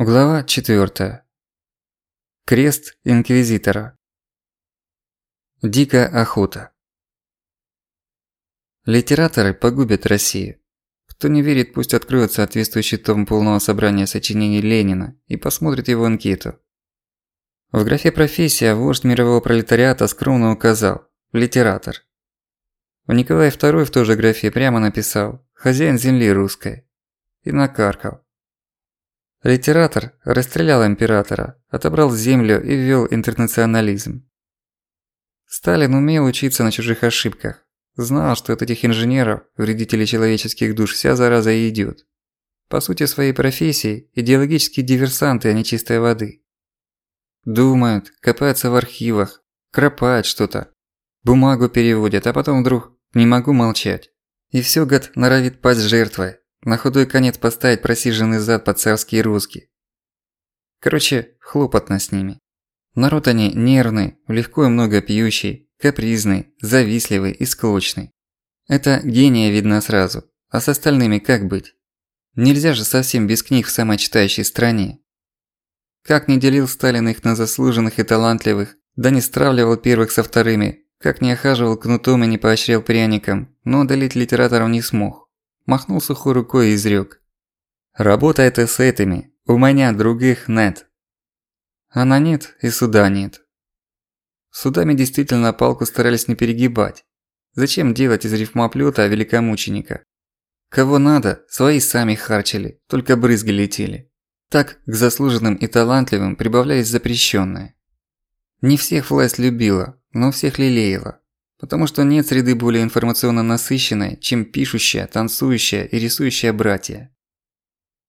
Глава 4. Крест Инквизитора. Дикая охота. Литераторы погубят Россию. Кто не верит, пусть откроет соответствующий том полного собрания сочинений Ленина и посмотрит его анкету. В графе «Профессия» вождь мирового пролетариата скромно указал «Литератор». У Николая II в той же графе прямо написал «Хозяин земли русской» и накаркал Литератор расстрелял императора, отобрал землю и ввёл интернационализм. Сталин умел учиться на чужих ошибках. Знал, что от этих инженеров, вредителей человеческих душ, вся зараза и идёт. По сути своей профессии – идеологические диверсанты, а не чистой воды. Думают, копаются в архивах, кропают что-то, бумагу переводят, а потом вдруг «не могу молчать». И всё, гад, норовит пасть жертвой, на худой конец поставить просиженный зад под царские русские. Короче, хлопотно с ними. Народ они нервный, легко и много пьющий, капризный, завистливый и склочный. Это гения видно сразу, а с остальными как быть? Нельзя же совсем без книг в самой читающей стране. Как не делил Сталин их на заслуженных и талантливых, да не стравливал первых со вторыми, как не охаживал кнутом и не поощрял пряником, но одолеть литераторов не смог махнул сухой рукой и изрёк. «Работай ты с этими, у меня других нет». Она нет и суда нет. Судами действительно палку старались не перегибать. Зачем делать из рифмоплёта великомученика? Кого надо, свои сами харчили, только брызги летели. Так к заслуженным и талантливым прибавлялись запрещенные. Не всех власть любила, но всех лелеяла. Потому что нет среды более информационно насыщенной, чем пишущая, танцующая и рисующая братья.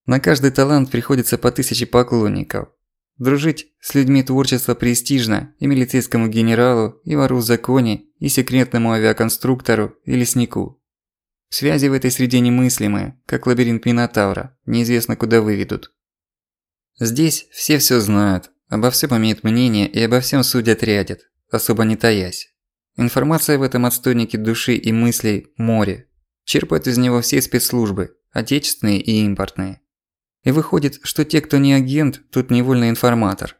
На каждый талант приходится по тысяче поклонников. Дружить с людьми творчества престижно и милицейскому генералу, и вору в законе, и секретному авиаконструктору, и леснику. Связи в этой среде немыслимые, как лабиринт Минотавра, неизвестно куда выведут. Здесь все все знают, обо всем имеют мнение и обо всем судят рядят, особо не таясь. Информация в этом отстойнике души и мыслей – море. Черпают из него все спецслужбы, отечественные и импортные. И выходит, что те, кто не агент, тут невольный информатор.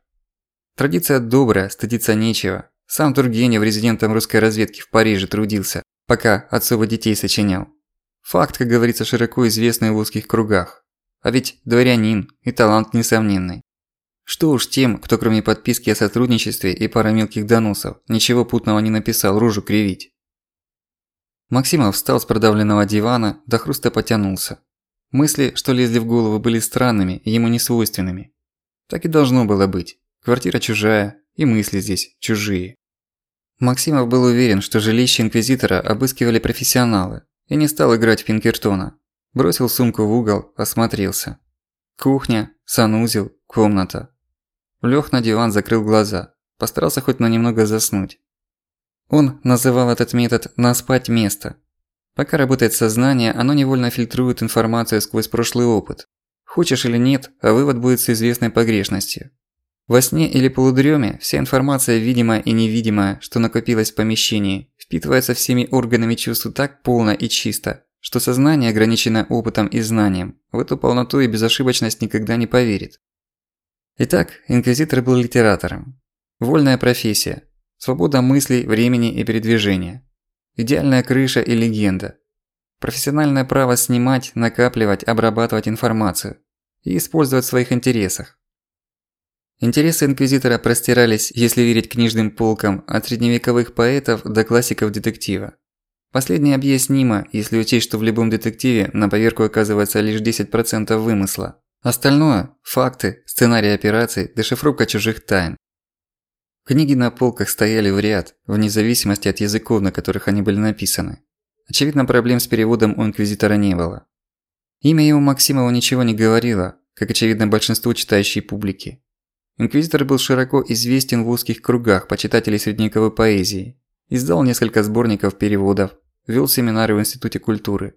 Традиция добрая, стыдиться нечего. Сам Тургенев резидентом русской разведки в Париже трудился, пока отцова детей сочинял. Факт, как говорится, широко известный в узких кругах. А ведь дворянин и талант несомненный. Что уж тем, кто кроме подписки о сотрудничестве и пары мелких доносов, ничего путного не написал, рожу кривить. Максимов встал с продавленного дивана, до хруста потянулся. Мысли, что лезли в голову, были странными и ему несвойственными. Так и должно было быть. Квартира чужая, и мысли здесь чужие. Максимов был уверен, что жилище Инквизитора обыскивали профессионалы, и не стал играть в Пинкертона. Бросил сумку в угол, осмотрелся. Кухня, санузел, комната. Лёг на диван, закрыл глаза. Постарался хоть на немного заснуть. Он называл этот метод «наспать место». Пока работает сознание, оно невольно фильтрует информацию сквозь прошлый опыт. Хочешь или нет, а вывод будет с известной погрешностью. Во сне или полудрёме вся информация, видимая и невидимая, что накопилась в помещении, впитывается всеми органами чувств так полно и чисто, что сознание, ограниченное опытом и знанием, в эту полноту и безошибочность никогда не поверит. Итак, инквизитор был литератором. Вольная профессия. Свобода мыслей, времени и передвижения. Идеальная крыша и легенда. Профессиональное право снимать, накапливать, обрабатывать информацию и использовать в своих интересах. Интересы инквизитора простирались, если верить книжным полкам, от средневековых поэтов до классиков детектива. Последнее объяснимо, если учесть, что в любом детективе на поверку оказывается лишь 10% вымысла. Остальное – факты, сценарий операций, дешифровка чужих тайн. Книги на полках стояли в ряд, вне зависимости от языков, на которых они были написаны. Очевидно, проблем с переводом у инквизитора не было. Имя его Максимова ничего не говорило, как очевидно большинству читающей публики. Инквизитор был широко известен в узких кругах почитателей средневековой поэзии, издал несколько сборников переводов, вел семинары в Институте культуры.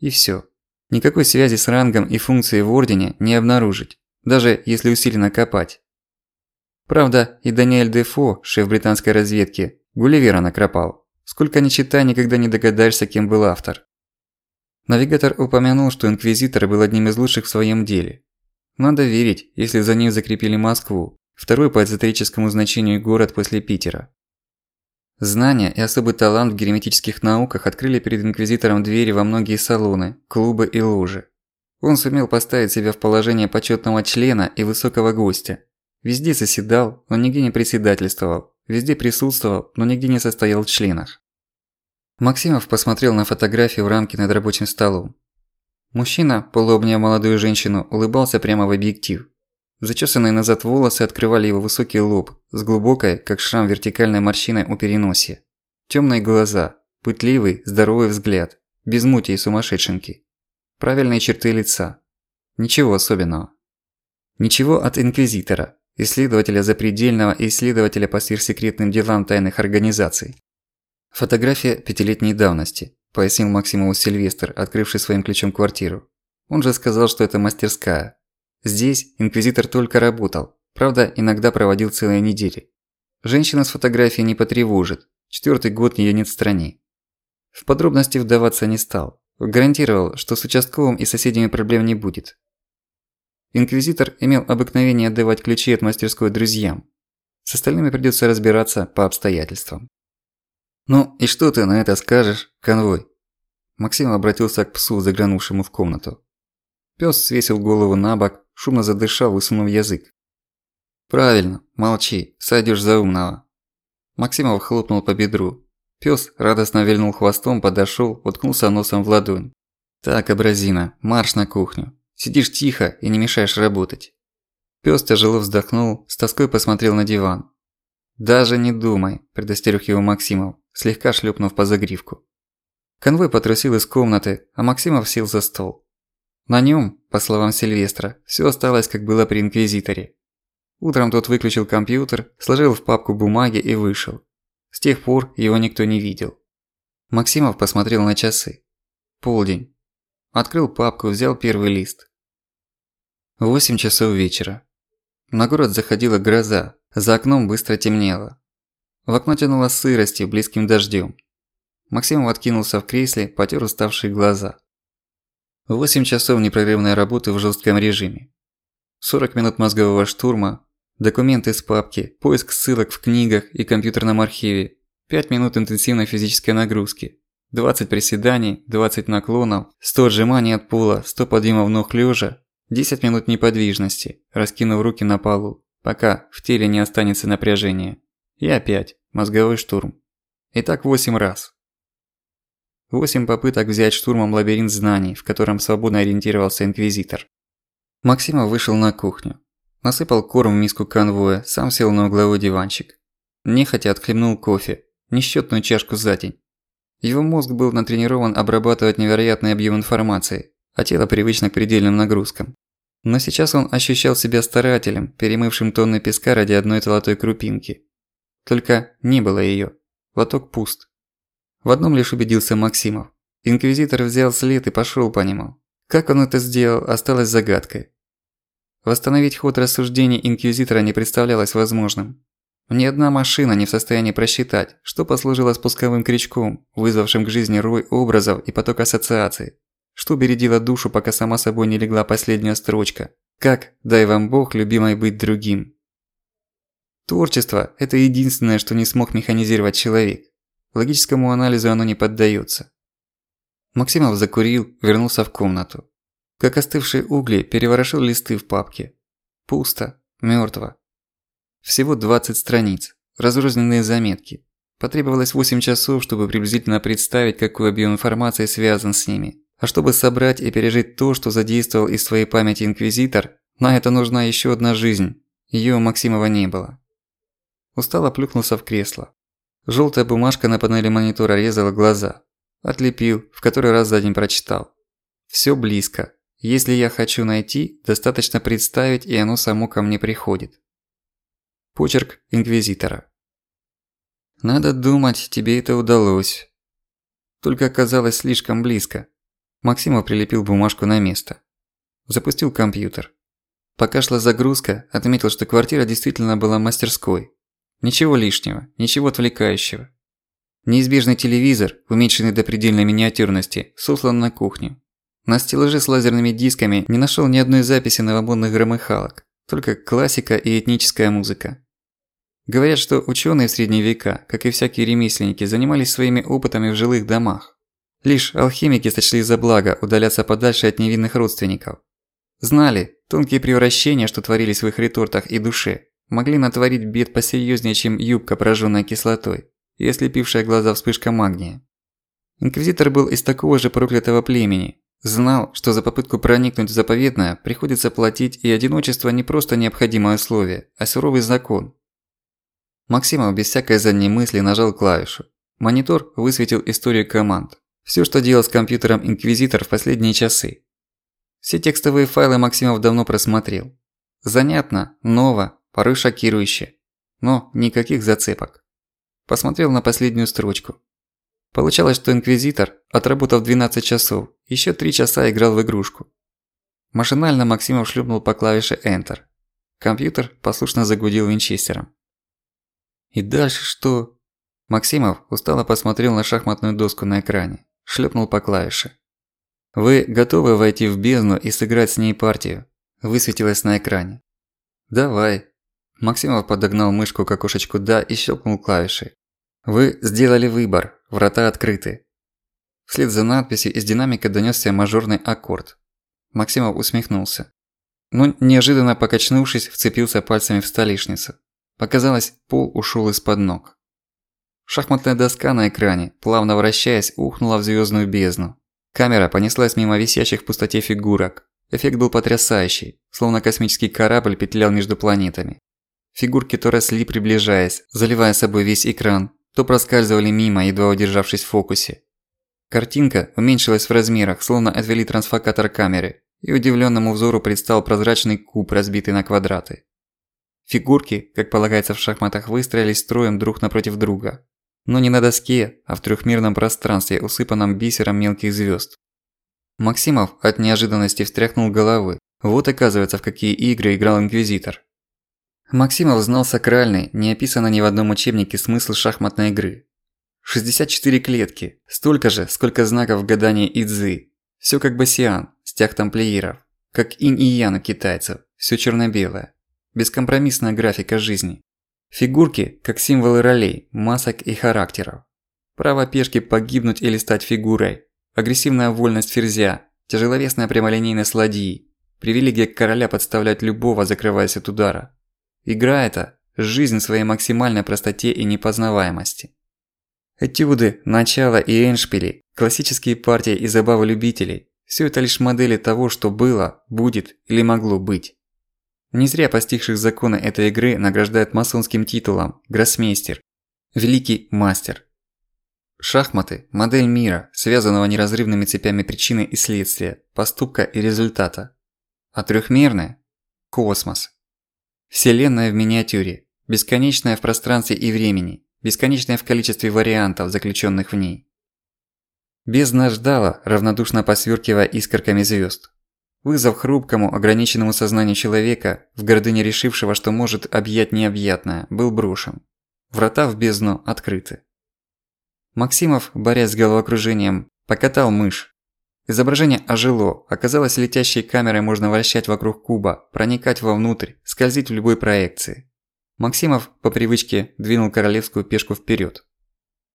И всё. Никакой связи с рангом и функцией в Ордене не обнаружить, даже если усиленно копать. Правда, и Даниэль Дефо, шеф британской разведки, Гулливера накропал. Сколько ни читай, никогда не догадаешься, кем был автор. Навигатор упомянул, что Инквизитор был одним из лучших в своем деле. Надо верить, если за ним закрепили Москву, второй по эзотерическому значению город после Питера. Знания и особый талант в герметических науках открыли перед инквизитором двери во многие салоны, клубы и ложи. Он сумел поставить себя в положение почетного члена и высокого гостя. Везде заседал, но нигде не председательствовал, везде присутствовал, но нигде не состоял в членах. Максимов посмотрел на фотографию в рамке над рабочим столом. Мужчина, полуобняв молодую женщину, улыбался прямо в объектив. Зачесанные назад волосы открывали его высокий лоб с глубокой, как шрам вертикальной морщиной у переносия. Тёмные глаза, пытливый, здоровый взгляд, без мути и сумасшедшенки. Правильные черты лица. Ничего особенного. Ничего от инквизитора, исследователя запредельного и исследователя по сверхсекретным делам тайных организаций. Фотография пятилетней давности, пояснил Максимову Сильвестр, открывший своим ключом квартиру. Он же сказал, что это мастерская, Здесь инквизитор только работал, правда, иногда проводил целые недели. Женщина с фотографией не потревожит, четвертый год её нет в стране. В подробности вдаваться не стал, гарантировал, что с участковым и соседями проблем не будет. Инквизитор имел обыкновение отдавать ключи от мастерской друзьям. С остальными придётся разбираться по обстоятельствам. «Ну и что ты на это скажешь, конвой?» Максим обратился к псу, заглянувшему в комнату. Пёс свесил голову на бок, шумно задышал, высунув язык. «Правильно, молчи, сойдёшь за умного». Максимов хлопнул по бедру. Пёс радостно вильнул хвостом, подошёл, уткнулся носом в ладонь. «Так, образина, марш на кухню. Сидишь тихо и не мешаешь работать». Пёс тяжело вздохнул, с тоской посмотрел на диван. «Даже не думай», – предостерег его Максимов, слегка шлепнув по загривку. Конвой потрусил из комнаты, а Максимов сел за стол. На нем, по словам Сильвестра, все осталось как было при Инквизиторе. Утром тот выключил компьютер, сложил в папку бумаги и вышел. С тех пор его никто не видел. Максимов посмотрел на часы. Полдень. Открыл папку, взял первый лист. Восемь часов вечера. На город заходила гроза, за окном быстро темнело. В окно тянуло сыростью, близким дождем. Максимов откинулся в кресле, потер уставшие глаза. 8 часов непрерывной работы в жестком режиме. 40 минут мозгового штурма, документы с папки, поиск ссылок в книгах и компьютерном архиве, 5 минут интенсивной физической нагрузки, 20 приседаний, 20 наклонов, 100 отжиманий от пола, 100 подъемов ног лежа, 10 минут неподвижности, раскинув руки на полу, пока в теле не останется напряжения. И опять мозговой штурм. И так 8 раз. Восемь попыток взять штурмом лабиринт знаний, в котором свободно ориентировался Инквизитор. Максимов вышел на кухню. Насыпал корм в миску конвоя, сам сел на угловой диванчик. Нехотя отхлебнул кофе, несчетную чашку за день. Его мозг был натренирован обрабатывать невероятный объем информации, а тело привычно к предельным нагрузкам. Но сейчас он ощущал себя старателем, перемывшим тонны песка ради одной золотой крупинки. Только не было её. Лоток пуст. В одном лишь убедился Максимов. Инквизитор взял след и пошёл по нему. Как он это сделал, осталось загадкой. Восстановить ход рассуждений Инквизитора не представлялось возможным. Ни одна машина не в состоянии просчитать, что послужило спусковым крючком, вызвавшим к жизни рой образов и поток ассоциаций. Что бередило душу, пока сама собой не легла последняя строчка. Как «дай вам Бог, любимой, быть другим». Творчество – это единственное, что не смог механизировать человек. Логическому анализу оно не поддается. Максимов закурил, вернулся в комнату. Как остывшие угли, переворошил листы в папке. Пусто, мёртво. Всего 20 страниц, разрозненные заметки. Потребовалось 8 часов, чтобы приблизительно представить, какой объем информации связан с ними. А чтобы собрать и пережить то, что задействовал из своей памяти Инквизитор, на это нужна еще одна жизнь. Её у Максимова не было. Устало плюхнулся в кресло. Желтая бумажка на панели монитора резала глаза. Отлепил, в который раз за день прочитал. Всё близко. Если я хочу найти, достаточно представить, и оно само ко мне приходит. Почерк Инквизитора. Надо думать, тебе это удалось. Только оказалось слишком близко. Максимов прилепил бумажку на место. Запустил компьютер. Пока шла загрузка, отметил, что квартира действительно была мастерской. Ничего лишнего, ничего отвлекающего. Неизбежный телевизор, уменьшенный до предельной миниатюрности, сослан на кухню. На стеллаже с лазерными дисками не нашел ни одной записи новомодных громыхалок, только классика и этническая музыка. Говорят, что ученые в средние века, как и всякие ремесленники, занимались своими опытами в жилых домах. Лишь алхимики сочли за благо удаляться подальше от невинных родственников. Знали, тонкие превращения, что творились в их ретортах и душе, могли натворить бед посерьезнее, чем юбка, пораженная кислотой, и ослепившая глаза вспышка магния. Инквизитор был из такого же проклятого племени, знал, что за попытку проникнуть в заповедное приходится платить, и одиночество не просто необходимое условие, а суровый закон, Максимов без всякой задней мысли нажал клавишу. Монитор высветил историю команд. Всё, что делал с компьютером Инквизитор в последние часы. Все текстовые файлы Максимов давно просмотрел. Занятно, ново, порой шокирующе. Но никаких зацепок. Посмотрел на последнюю строчку. Получалось, что Инквизитор, отработав 12 часов, ещё 3 часа играл в игрушку. Машинально Максимов шлепнул по клавише Enter. Компьютер послушно загудел винчестером. И дальше что? Максимов устало посмотрел на шахматную доску на экране, шлепнул по клавише. Вы готовы войти в бездну и сыграть с ней партию? Высветилось на экране. Давай. Максимов подогнал мышку к окошечку «Да» и щелкнул клавишей. Вы сделали выбор, врата открыты. Вслед за надписью из динамика донёсся мажорный аккорд. Максимов усмехнулся. Но неожиданно покачнувшись, вцепился пальцами в столешницу. Показалось, пол ушел из-под ног. Шахматная доска на экране, плавно вращаясь, ухнула в звездную бездну. Камера понеслась мимо висящих в пустоте фигурок. Эффект был потрясающий, словно космический корабль петлял между планетами. Фигурки то росли, приближаясь, заливая собой весь экран, то проскальзывали мимо, едва удержавшись в фокусе. Картинка уменьшилась в размерах, словно отвели трансфокатор камеры, и удивленному взору предстал прозрачный куб, разбитый на квадраты. Фигурки, как полагается в шахматах, выстроились строем друг напротив друга. Но не на доске, а в трехмерном пространстве, усыпанном бисером мелких звезд. Максимов от неожиданности встряхнул головы. Вот оказывается, в какие игры играл Инквизитор. Максимов знал сакральный, не описанный ни в одном учебнике смысл шахматной игры. 64 клетки, столько же, сколько знаков в гадании Идзы. Всё как басиан, стяг тамплиеров, как инь и ян у китайцев, всё черно-белое. Бескомпромиссная графика жизни. Фигурки как символы ролей, масок и характеров. Право пешки погибнуть или стать фигурой. Агрессивная вольность ферзя, тяжеловесная прямолинейность ладьи. Привилегия короля подставлять любого, закрываясь от удара. Игра эта – жизнь в своей максимальной простоте и непознаваемости. Этюды, начало и эншпили, классические партии и забавы любителей – все это лишь модели того, что было, будет или могло быть. Не зря постигших законы этой игры награждают масонским титулом «Гроссмейстер», «Великий мастер». Шахматы – модель мира, связанного неразрывными цепями причины и следствия, поступка и результата. А трехмерное – космос. Вселенная в миниатюре, бесконечная в пространстве и времени, бесконечная в количестве вариантов, заключенных в ней. Бездна ждала, равнодушно посвёркивая искорками звезд. Вызов хрупкому, ограниченному сознанию человека, в гордыне решившего, что может объять необъятное, был брошен. Врата в бездну открыты. Максимов, борясь с головокружением, покатал мышь. Изображение ожило, оказалось летящей камерой можно вращать вокруг куба, проникать вовнутрь, скользить в любой проекции. Максимов по привычке двинул королевскую пешку вперед.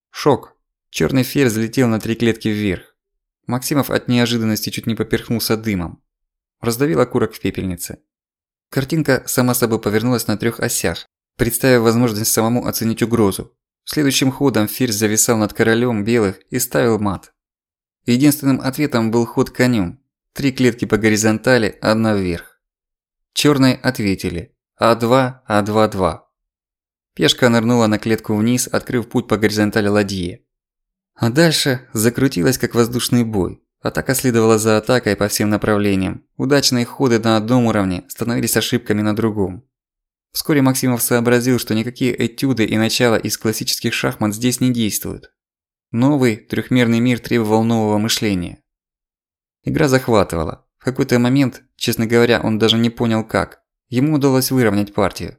Шок. Черный ферзь взлетел на три клетки вверх. Максимов от неожиданности чуть не поперхнулся дымом. Раздавил окурок в пепельнице. Картинка сама собой повернулась на трех осях, представив возможность самому оценить угрозу. Следующим ходом ферзь зависал над королем белых и ставил мат. Единственным ответом был ход конем. Три клетки по горизонтали, одна вверх. Черные ответили. А2, А2-2. Пешка нырнула на клетку вниз, открыв путь по горизонтали ладьи. А дальше закрутилась как воздушный бой. Атака следовала за атакой по всем направлениям. Удачные ходы на одном уровне становились ошибками на другом. Вскоре Максимов сообразил, что никакие этюды и начала из классических шахмат здесь не действуют. Новый, трехмерный мир требовал нового мышления. Игра захватывала. В какой-то момент, честно говоря, он даже не понял как, ему удалось выровнять партию.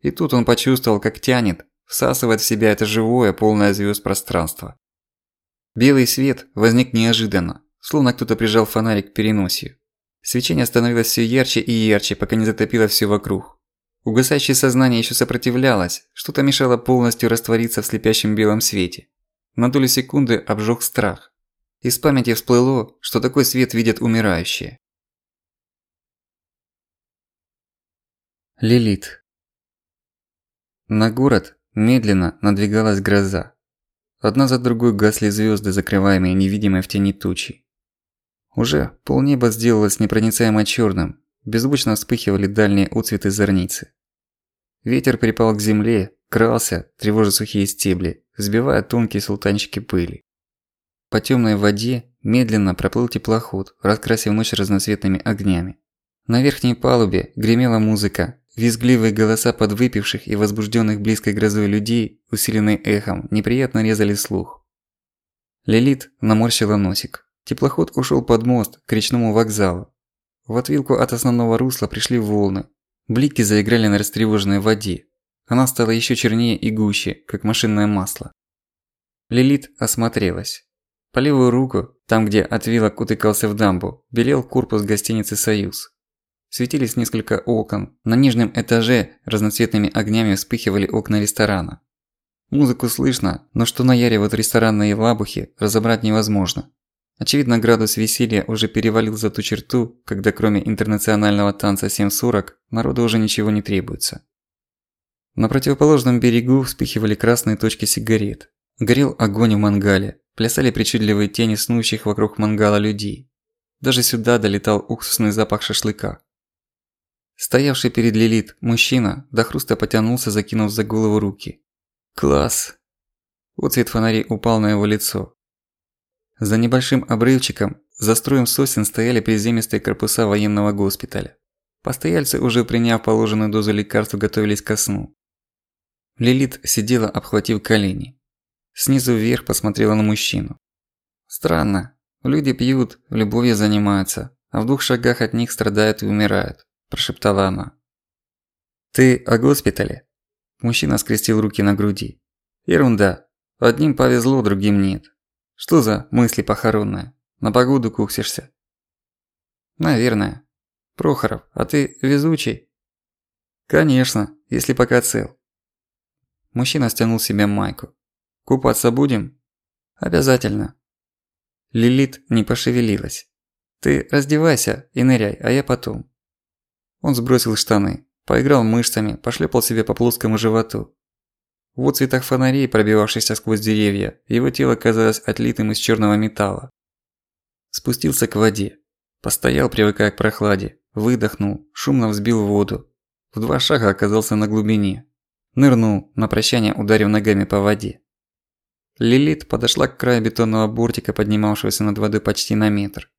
И тут он почувствовал, как тянет, всасывает в себя это живое, полное звезд пространство. Белый свет возник неожиданно, словно кто-то прижал фонарик к переносию. Свечение становилось все ярче и ярче, пока не затопило все вокруг. Угасающее сознание еще сопротивлялось, что-то мешало полностью раствориться в слепящем белом свете. На долю секунды обжег страх. Из памяти всплыло, что такой свет видят умирающие. Лилит. На город медленно надвигалась гроза. Одна за другой гасли звезды, закрываемые невидимой в тени тучи. Уже полнеба сделалось непроницаемо черным, беззвучно вспыхивали дальние отцветы зорницы. Ветер припал к земле, крался, тревожа сухие стебли, сбивая тонкие султанчики пыли. По темной воде медленно проплыл теплоход, раскрасив ночь разноцветными огнями. На верхней палубе гремела музыка, визгливые голоса подвыпивших и возбужденных близкой грозой людей, усиленные эхом, неприятно резали слух. Лилит наморщила носик. Теплоход ушел под мост к речному вокзалу. В отвилку от основного русла пришли волны. Блики заиграли на растревоженной воде. Она стала еще чернее и гуще, как машинное масло. Лилит осмотрелась. По левую руку, там где отвилок утыкался в дамбу, белел корпус гостиницы «Союз». Светились несколько окон. На нижнем этаже разноцветными огнями вспыхивали окна ресторана. Музыку слышно, но что наяривают ресторанные лабухи, разобрать невозможно. Очевидно, градус веселья уже перевалил за ту черту, когда кроме интернационального танца 7.40 народу уже ничего не требуется. На противоположном берегу вспыхивали красные точки сигарет. Горел огонь в мангале, плясали причудливые тени снующих вокруг мангала людей. Даже сюда долетал уксусный запах шашлыка. Стоявший перед Лилит мужчина до хруста потянулся, закинув за голову руки. «Класс!» Оцвет фонарей упал на его лицо. За небольшим обрывчиком, за строем сосен стояли приземистые корпуса военного госпиталя. Постояльцы, уже приняв положенную дозу лекарств, готовились ко сну. Лилит сидела, обхватив колени. Снизу вверх посмотрела на мужчину. Странно. Люди пьют, любовью занимаются, а в двух шагах от них страдают и умирают, прошептала она. Ты о госпитале? Мужчина скрестил руки на груди. Ерунда. Одним повезло, другим нет. Что за мысли похоронные? На погоду куксишься? Наверное. Прохоров, а ты везучий? Конечно, если пока цел. Мужчина стянул себе майку. Купаться будем? Обязательно. Лилит не пошевелилась. Ты раздевайся и ныряй, а я потом. Он сбросил штаны, поиграл мышцами, пошлепал себе по плоскому животу. В отцветах фонарей, пробивавшихся сквозь деревья, его тело казалось отлитым из черного металла. Спустился к воде. Постоял, привыкая к прохладе. Выдохнул, шумно взбил воду. В два шага оказался на глубине. Нырнул, на прощание ударив ногами по воде. Лилит подошла к краю бетонного бортика, поднимавшегося над водой почти на метр.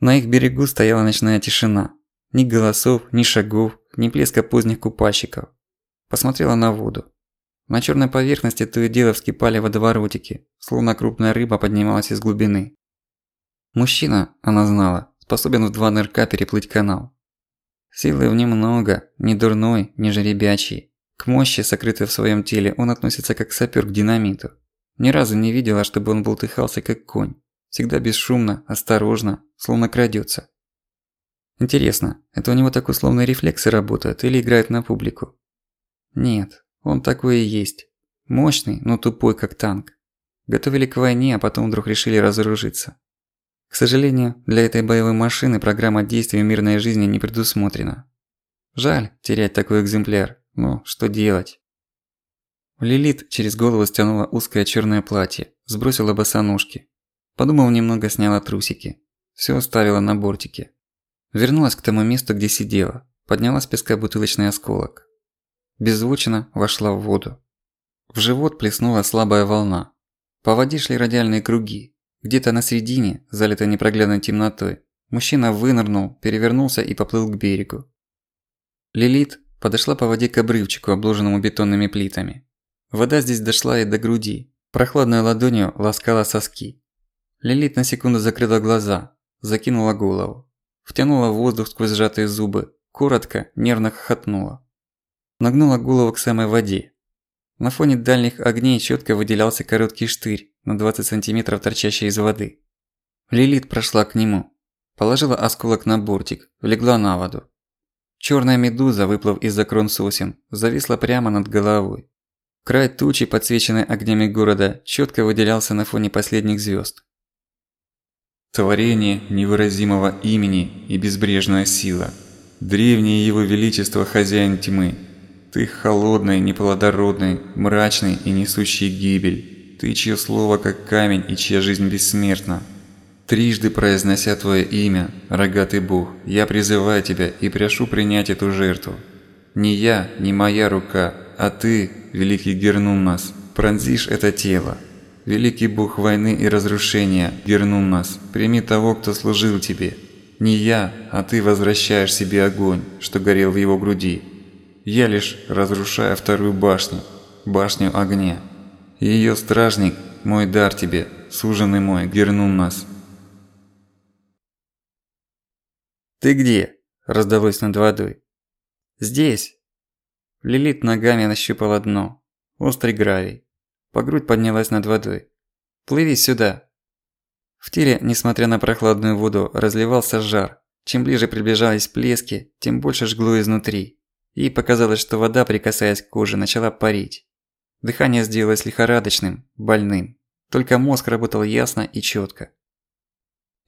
На их берегу стояла ночная тишина. Ни голосов, ни шагов, ни плеска поздних купальщиков. Посмотрела на воду. На черной поверхности то и дело вскипали водоворотики, словно крупная рыба поднималась из глубины. Мужчина, она знала, способен в два нырка переплыть канал. Силы в нем много, ни дурной, ни жеребячий. Мощи, сокрытой в своем теле, он относится как сапер к динамиту. Ни разу не видела, чтобы он болтыхался как конь. Всегда бесшумно, осторожно, словно крадется. Интересно, это у него так условные рефлексы работают или играют на публику? Нет, он такой и есть. Мощный, но тупой, как танк. Готовили к войне, а потом вдруг решили разоружиться. К сожалению, для этой боевой машины программа действий в мирной жизни не предусмотрена. Жаль терять такой экземпляр, но что делать? Лилит через голову стянула узкое черное платье, сбросила босоножки. Подумав немного, сняла трусики. Все оставила на бортике. Вернулась к тому месту, где сидела. Подняла с песка бутылочный осколок беззвучно вошла в воду. В живот плеснула слабая волна. По воде шли радиальные круги. Где-то на середине, залитой непроглядной темнотой, мужчина вынырнул, перевернулся и поплыл к берегу. Лилит подошла по воде к обрывчику, обложенному бетонными плитами. Вода здесь дошла и до груди. Прохладной ладонью ласкала соски. Лилит на секунду закрыла глаза, закинула голову. Втянула воздух сквозь сжатые зубы, коротко, нервно хохотнула нагнула голову к самой воде. На фоне дальних огней четко выделялся короткий штырь на 20 сантиметров торчащий из воды. Лилит прошла к нему. Положила осколок на бортик, легла на воду. Черная медуза, выплыв из-за крон сосен, зависла прямо над головой. Край тучи, подсвеченный огнями города, четко выделялся на фоне последних звезд. Творение невыразимого имени и безбрежная сила. Древнее его величество хозяин тьмы. Ты холодный, неплодородный, мрачный и несущий гибель. Ты, чье слово как камень и чья жизнь бессмертна. Трижды произнося Твое имя, рогатый Бог, я призываю Тебя и прошу принять эту жертву. Не я, не моя рука, а Ты, великий Гернумнас, пронзишь это тело. Великий Бог войны и разрушения, Гернумнас, прими того, кто служил Тебе. Не я, а Ты возвращаешь себе огонь, что горел в его груди. Я лишь разрушаю вторую башню, башню огня. Ее стражник – мой дар Тебе, суженый мой, Гернумнас, «Ты где?» – раздалось над водой. «Здесь». Лилит ногами нащупала дно. Острый гравий. По грудь поднялась над водой. «Плыви сюда». В теле, несмотря на прохладную воду, разливался жар. Чем ближе приближались плески, тем больше жгло изнутри. Ей показалось, что вода, прикасаясь к коже, начала парить. Дыхание сделалось лихорадочным, больным. Только мозг работал ясно и чётко.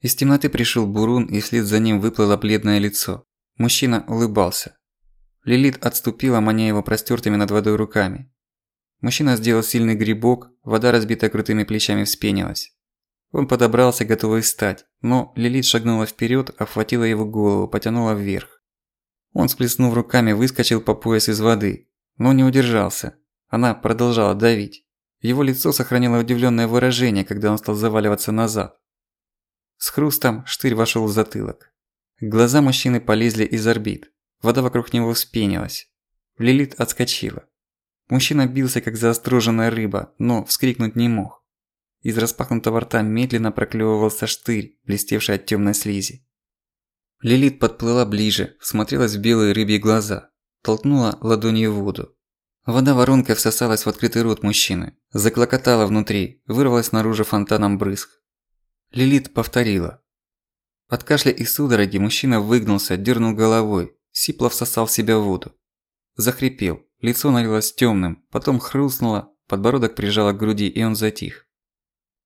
Из темноты пришел Бурун, и вслед за ним выплыло бледное лицо. Мужчина улыбался. Лилит отступила, маня его простёртыми над водой руками. Мужчина сделал сильный грибок, вода, разбитая крутыми плечами, вспенилась. Он подобрался, готовый встать, но Лилит шагнула вперед, обхватила его голову, потянула вверх. Он, сплеснув руками, выскочил по пояс из воды, но не удержался. Она продолжала давить. Его лицо сохранило удивленное выражение, когда он стал заваливаться назад. С хрустом штырь вошел в затылок. Глаза мужчины полезли из орбит. Вода вокруг него вспенилась. Лилит отскочила. Мужчина бился, как заостроженная рыба, но вскрикнуть не мог. Из распахнутого рта медленно проклевывался штырь, блестевший от темной слизи. Лилит подплыла ближе, всмотрелась в белые рыбьи глаза, толкнула ладонью в воду. Вода воронкой всосалась в открытый рот мужчины, заклокотала внутри, вырвалась наружу фонтаном брызг. Лилит повторила. От кашля и судороги мужчина выгнулся, дернул головой, сипло всосал в себя воду. Захрипел, лицо налилось темным, потом хрустнуло, подбородок прижало к груди, и он затих.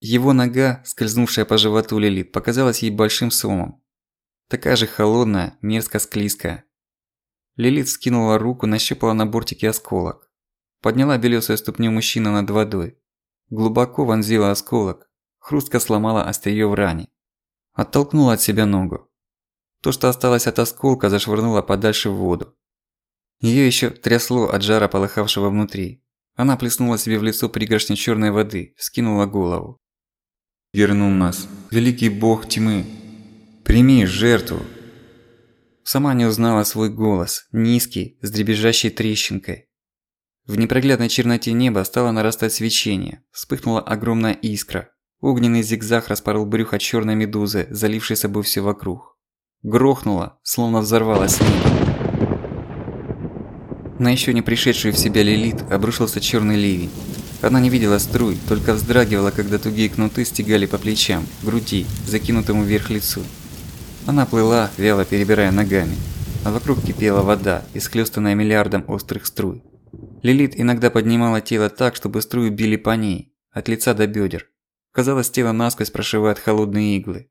Его нога, скользнувшая по животу Лилит, показалась ей большим сомом. Такая же холодная, мерзко склизкая. Лилит скинула руку, нащупала на бортике осколок. Подняла белесую ступню мужчины над водой. Глубоко вонзила осколок, Хрустко сломала остриё в ране. Оттолкнула от себя ногу. То, что осталось от осколка, зашвырнула подальше в воду. Её ещё трясло от жара, полыхавшего внутри. Она плеснула себе в лицо пригоршню чёрной воды, вскинула голову. «Вернул нас, великий бог тьмы! Прими жертву!» Сама не узнала свой голос, низкий, с дребезжащей трещинкой. В непроглядной черноте неба стало нарастать свечение, вспыхнула огромная искра, Огненный зигзаг распорол брюхо черной медузы, залившей собой все вокруг. Грохнуло, словно взорвалось небо. На еще не пришедшую в себя Лилит обрушился черный ливень. Она не видела струй, только вздрагивала, когда тугие кнуты стегали по плечам, груди, закинутому вверх лицу. Она плыла, вяло перебирая ногами, а вокруг кипела вода, исхлёстанная миллиардом острых струй. Лилит иногда поднимала тело так, чтобы струи били по ней, от лица до бедер, Казалось, тело насквозь прошивают холодные иглы.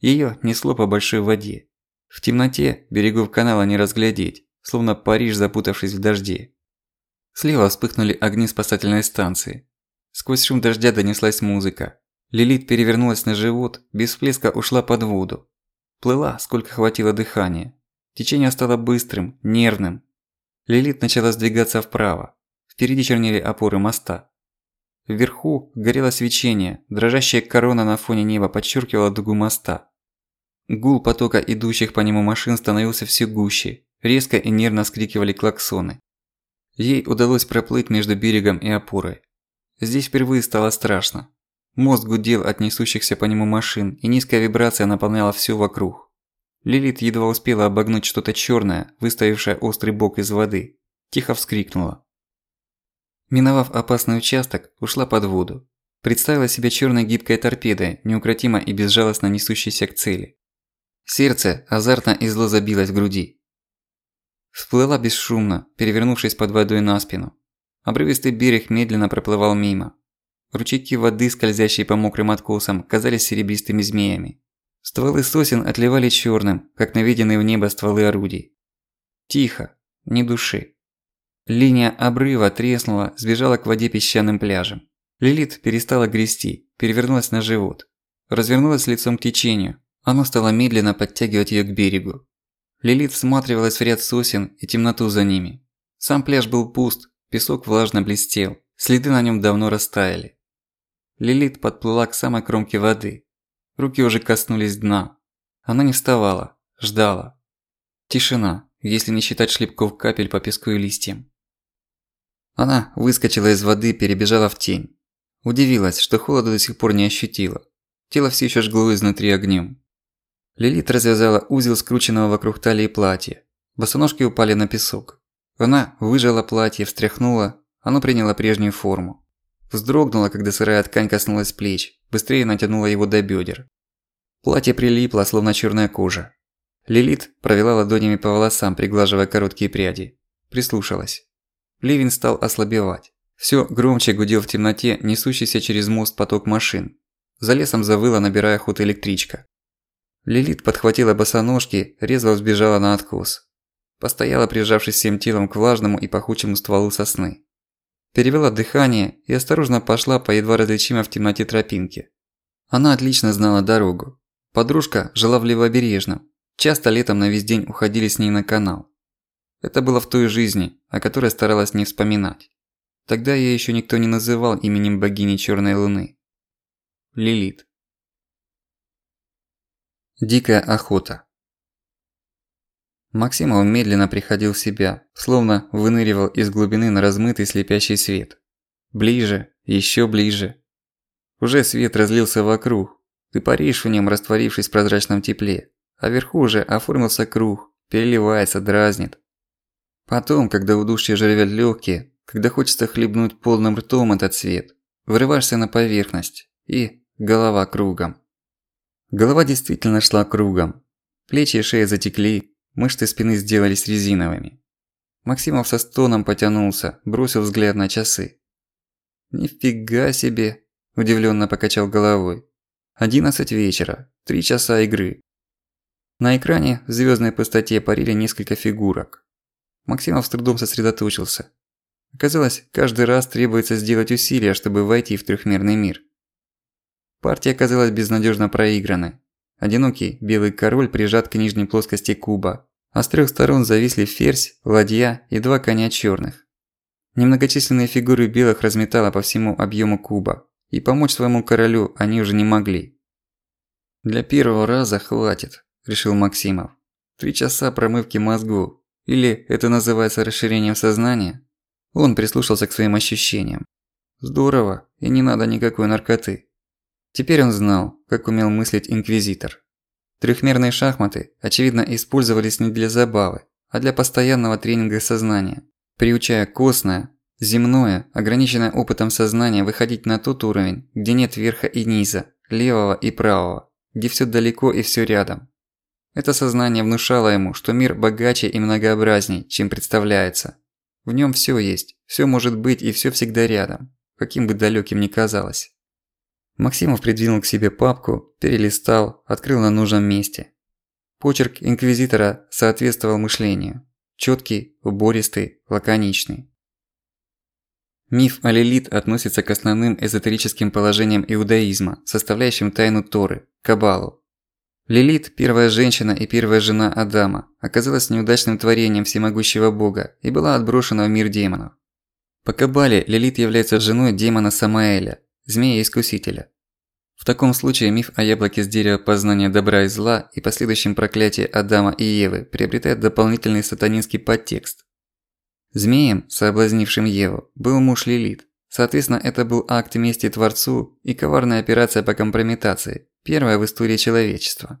Её несло по большой воде. В темноте берегов канала не разглядеть, словно Париж, запутавшись в дожде. Слева вспыхнули огни спасательной станции. Сквозь шум дождя донеслась музыка. Лилит перевернулась на живот, без всплеска ушла под воду. Плыла, сколько хватило дыхания. Течение стало быстрым, нервным. Лилит начала сдвигаться вправо. Впереди чернели опоры моста. Вверху горело свечение, дрожащая корона на фоне неба подчеркивала дугу моста. Гул потока идущих по нему машин становился все гуще, резко и нервно скрикивали клаксоны. Ей удалось проплыть между берегом и опорой. Здесь впервые стало страшно. Мозг гудел от несущихся по нему машин, и низкая вибрация наполняла всё вокруг. Лилит едва успела обогнуть что-то чёрное, выставившее острый бок из воды. Тихо вскрикнула. Миновав опасный участок, ушла под воду. Представила себя черной гибкой торпедой, неукротимо и безжалостно несущейся к цели. Сердце азартно и зло забилось в груди. Всплыла бесшумно, перевернувшись под водой на спину. Обрывистый берег медленно проплывал мимо. Ручейки воды, скользящие по мокрым откосам, казались серебристыми змеями. Стволы сосен отливали черным, как наведенные в небо стволы орудий. Тихо, ни души. Линия обрыва треснула, сбежала к воде песчаным пляжем. Лилит перестала грести, перевернулась на живот. Развернулась лицом к течению. Оно стало медленно подтягивать её к берегу. Лилит всматривалась в ряд сосен и темноту за ними. Сам пляж был пуст, песок влажно блестел, следы на нём давно растаяли. Лилит подплыла к самой кромке воды. Руки уже коснулись дна. Она не вставала, ждала. Тишина, если не считать шлепков капель по песку и листьям. Она выскочила из воды, перебежала в тень. Удивилась, что холода до сих пор не ощутила. Тело все еще жгло изнутри огнем. Лилит развязала узел скрученного вокруг талии платья. Босоножки упали на песок. Она выжала платье, встряхнула, оно приняло прежнюю форму. Вздрогнула, когда сырая ткань коснулась плеч, быстрее натянула его до бедер. Платье прилипло, словно черная кожа. Лилит провела ладонями по волосам, приглаживая короткие пряди. Прислушалась. Ливень стал ослабевать. Всё громче гудел в темноте несущийся через мост поток машин. За лесом завыла, набирая ход электричка. Лилит подхватила босоножки, резво взбежала на откос. Постояла, прижавшись всем телом к влажному и пахучему стволу сосны. Перевела дыхание и осторожно пошла по едва различимой в темноте тропинке. Она отлично знала дорогу. Подружка жила в Левобережном. Часто летом на весь день уходили с ней на канал. Это было в той жизни, о которой старалась не вспоминать. Тогда ее еще никто не называл именем богини Черной Луны. Лилит. Дикая охота. Максимов медленно приходил в себя, словно выныривал из глубины на размытый слепящий свет. Ближе, еще ближе. Уже свет разлился вокруг. Ты паришь в нем, растворившись в прозрачном тепле. А вверху уже оформился круг, переливается, дразнит. Потом, когда удушье жревят легкие, когда хочется хлебнуть полным ртом этот свет, вырываешься на поверхность и голова кругом. Голова действительно шла кругом. Плечи и шея затекли, мышцы спины сделались резиновыми. Максимов со стоном потянулся, бросил взгляд на часы. «Нифига себе!» – удивленно покачал головой. «Одиннадцать вечера, три часа игры». На экране в звездной пустоте парили несколько фигурок. Максимов с трудом сосредоточился. Оказалось, каждый раз требуется сделать усилия, чтобы войти в трехмерный мир. Партия оказалась безнадежно проигранной. Одинокий белый король прижат к нижней плоскости куба, а с трех сторон зависли ферзь, ладья и два коня черных. Немногочисленные фигуры белых разметало по всему объему куба, и помочь своему королю они уже не могли. «Для первого раза хватит», – решил Максимов. «Три часа промывки мозгу, или это называется расширением сознания? Он прислушался к своим ощущениям. Здорово, и не надо никакой наркоты. Теперь он знал, как умел мыслить инквизитор. Трехмерные шахматы, очевидно, использовались не для забавы, а для постоянного тренинга сознания, приучая костное, земное, ограниченное опытом сознания выходить на тот уровень, где нет верха и низа, левого и правого, где всё далеко и всё рядом, это сознание внушало ему, что мир богаче и многообразней, чем представляется. В нем все есть, все может быть и все всегда рядом, каким бы далеким ни казалось. Максимов придвинул к себе папку, перелистал, открыл на нужном месте. Почерк инквизитора соответствовал мышлению. Чёткий, убористый, лаконичный. Миф о Лилит относится к основным эзотерическим положениям иудаизма, составляющим тайну Торы, Кабалу, Лилит, первая женщина и первая жена Адама, оказалась неудачным творением всемогущего бога и была отброшена в мир демонов. По Кабале Лилит является женой демона Самаэля, змея-искусителя. В таком случае миф о яблоке с дерева познания добра и зла и последующем проклятии Адама и Евы приобретает дополнительный сатанинский подтекст. Змеем, соблазнившим Еву, был муж Лилит. Соответственно, это был акт мести Творцу и коварная операция по компрометации, Первая в истории человечества.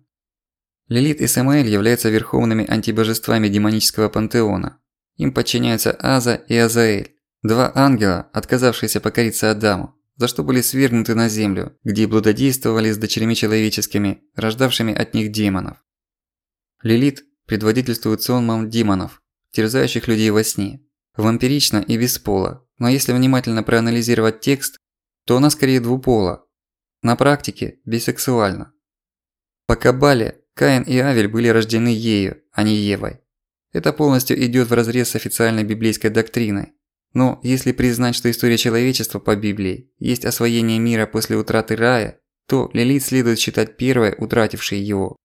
Лилит и Самаэль являются верховными антибожествами демонического пантеона. Им подчиняются Аза и Азаэль, два ангела, отказавшиеся покориться Адаму, за что были свергнуты на землю, где блудодействовали с дочерями человеческими, рождавшими от них демонов. Лилит предводительствует сонмом демонов, терзающих людей во сне, вампирично и без пола, но если внимательно проанализировать текст, то она скорее двупола, на практике бисексуальна. По Кабале Каин и Авель были рождены ею, а не Евой. Это полностью идёт вразрез с официальной библейской доктриной. Но если признать, что история человечества по Библии есть освоение мира после утраты рая, то Лилит следует считать первой, утратившей его.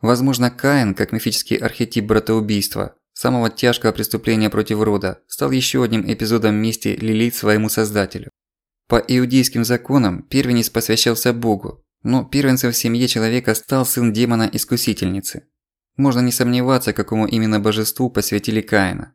Возможно, Каин, как мифический архетип братоубийства, самого тяжкого преступления против рода, стал ещё одним эпизодом мести Лилит своему создателю. По иудейским законам первенец посвящался Богу, но первенцем в семье человека стал сын демона-искусительницы. Можно не сомневаться, какому именно божеству посвятили Каина.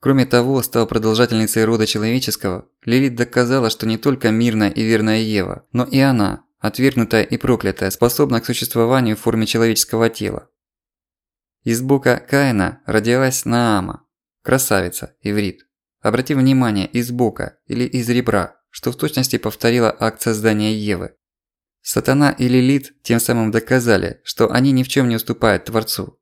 Кроме того, став продолжательницей рода человеческого, Лилит доказала, что не только мирная и верная Ева, но и она, отвергнутая и проклятая, способна к существованию в форме человеческого тела. Из бока Каина родилась Наама, красавица, иврит. Обрати внимание, из бока или из ребра, что в точности повторило акт создания Евы. Сатана и Лилит тем самым доказали, что они ни в чем не уступают Творцу.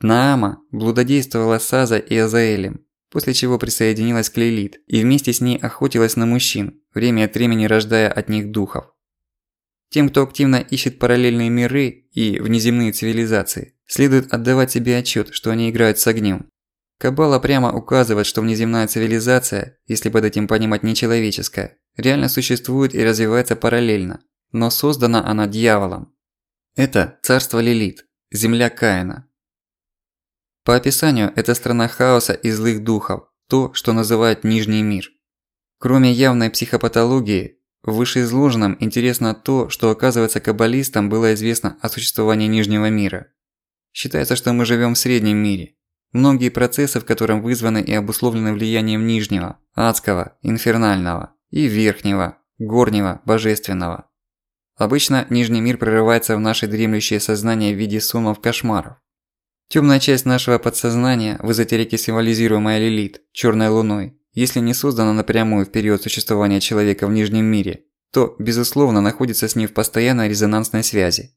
Наама блудодействовала с Аза и Азаэлем, после чего присоединилась к Лилит и вместе с ней охотилась на мужчин, время от времени рождая от них духов. Тем, кто активно ищет параллельные миры и внеземные цивилизации, следует отдавать себе отчет, что они играют с огнем. Каббала прямо указывает, что внеземная цивилизация, если под этим понимать нечеловеческая, реально существует и развивается параллельно, но создана она дьяволом. Это царство Лилит, земля Каина. По описанию, это страна хаоса и злых духов, то, что называют Нижний мир. Кроме явной психопатологии, в вышеизложенном интересно то, что оказывается каббалистам было известно о существовании Нижнего мира. Считается, что мы живем в Среднем мире. Многие процессы, в котором вызваны и обусловлены влиянием Нижнего, Адского, Инфернального и Верхнего, Горнего, Божественного. Обычно Нижний мир прорывается в наше дремлющее сознание в виде сонмов кошмаров. Тёмная часть нашего подсознания, в эзотерике символизируемая Лилит, чёрной луной, если не создана напрямую в период существования человека в Нижнем мире, то, безусловно, находится с ним в постоянной резонансной связи.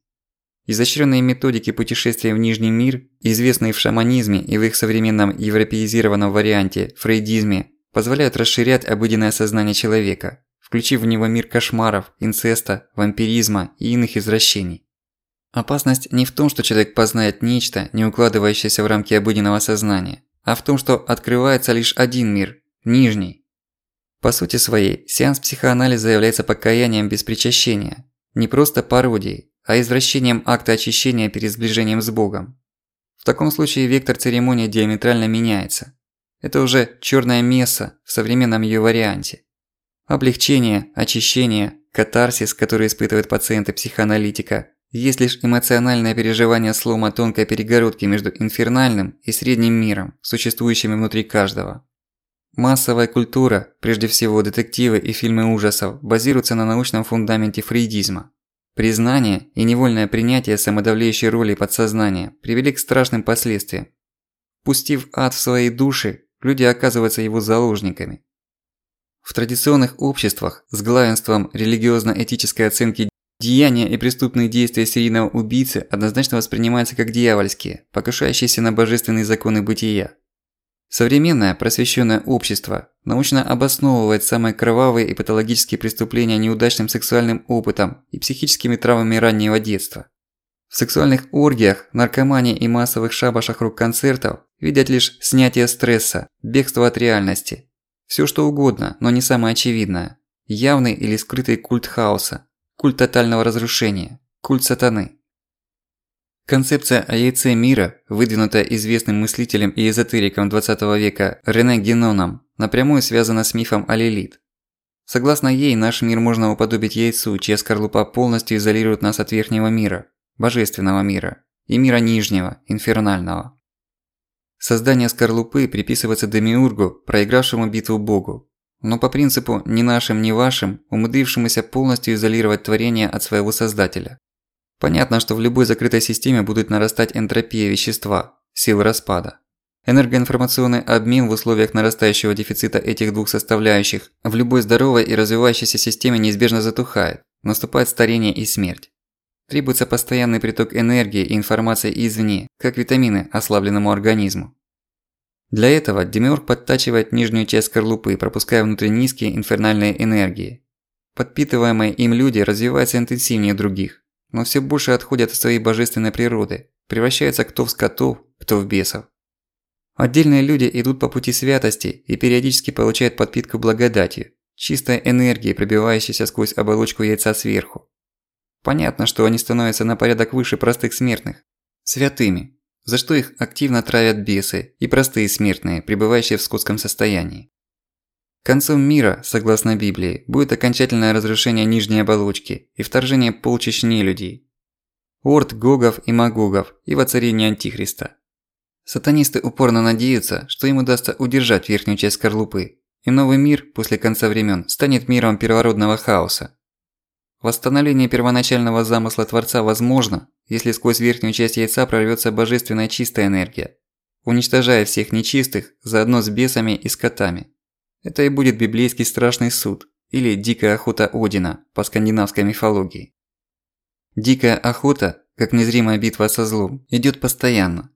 Изощренные методики путешествия в Нижний мир, известные в шаманизме и в их современном европеизированном варианте – фрейдизме, позволяют расширять обыденное сознание человека, включив в него мир кошмаров, инцеста, вампиризма и иных извращений. Опасность не в том, что человек познает нечто, не укладывающееся в рамки обыденного сознания, а в том, что открывается лишь один мир – нижний. По сути своей, сеанс психоанализа является покаянием без причащения, не просто пародией, а извращением акта очищения перед сближением с Богом. В таком случае вектор церемонии диаметрально меняется. Это уже чёрная месса в современном её варианте. Облегчение, очищение, катарсис, который испытывают пациенты психоаналитика, есть лишь эмоциональное переживание слома тонкой перегородки между инфернальным и средним миром, существующими внутри каждого. Массовая культура, прежде всего детективы и фильмы ужасов, базируются на научном фундаменте фрейдизма. Признание и невольное принятие самодавляющей роли подсознания привели к страшным последствиям. Пустив ад в свои души, люди оказываются его заложниками. В традиционных обществах с главенством религиозно-этической оценки деяния и преступные действия серийного убийцы однозначно воспринимаются как дьявольские, покушающиеся на божественные законы бытия. Современное просвещенное общество научно обосновывает самые кровавые и патологические преступления неудачным сексуальным опытом и психическими травмами раннего детства. В сексуальных оргиях, наркомании и массовых шабашах рок-концертов видят лишь снятие стресса, бегство от реальности, все что угодно, но не самое очевидное. Явный или скрытый культ хаоса, культ тотального разрушения, культ сатаны. Концепция о яйце мира, выдвинутая известным мыслителем и эзотериком 20 века Рене Геноном, напрямую связана с мифом о Лилит. Согласно ей, наш мир можно уподобить яйцу, чья скорлупа полностью изолирует нас от верхнего мира, божественного мира, и мира нижнего, инфернального. Создание скорлупы приписывается Демиургу, проигравшему битву Богу. Но по принципу «ни нашим, ни вашим», умудрившемуся полностью изолировать творение от своего создателя. Понятно, что в любой закрытой системе будет нарастать энтропия вещества, силы распада. Энергоинформационный обмен в условиях нарастающего дефицита этих двух составляющих в любой здоровой и развивающейся системе неизбежно затухает, наступает старение и смерть. Требуется постоянный приток энергии и информации извне, как витамины ослабленному организму. Для этого Демиург подтачивает нижнюю часть скорлупы, пропуская внутрь низкие инфернальные энергии. Подпитываемые им люди развиваются интенсивнее других, но все больше отходят от своей божественной природы, превращаются кто в скотов, кто в бесов. Отдельные люди идут по пути святости и периодически получают подпитку благодатью, чистой энергией, пробивающейся сквозь оболочку яйца сверху. Понятно, что они становятся на порядок выше простых смертных, святыми, за что их активно травят бесы и простые смертные, пребывающие в скотском состоянии. Концом мира, согласно Библии, будет окончательное разрушение нижней оболочки и вторжение полчищ нелюдей. Орд Гогов и Магогов и воцарение Антихриста. Сатанисты упорно надеются, что им удастся удержать верхнюю часть скорлупы, и новый мир после конца времен станет миром первородного хаоса, Восстановление первоначального замысла Творца возможно, если сквозь верхнюю часть яйца прорвётся божественная чистая энергия, уничтожая всех нечистых заодно с бесами и скотами. Это и будет библейский страшный суд, или дикая охота Одина по скандинавской мифологии. Дикая охота, как незримая битва со злом, идёт постоянно.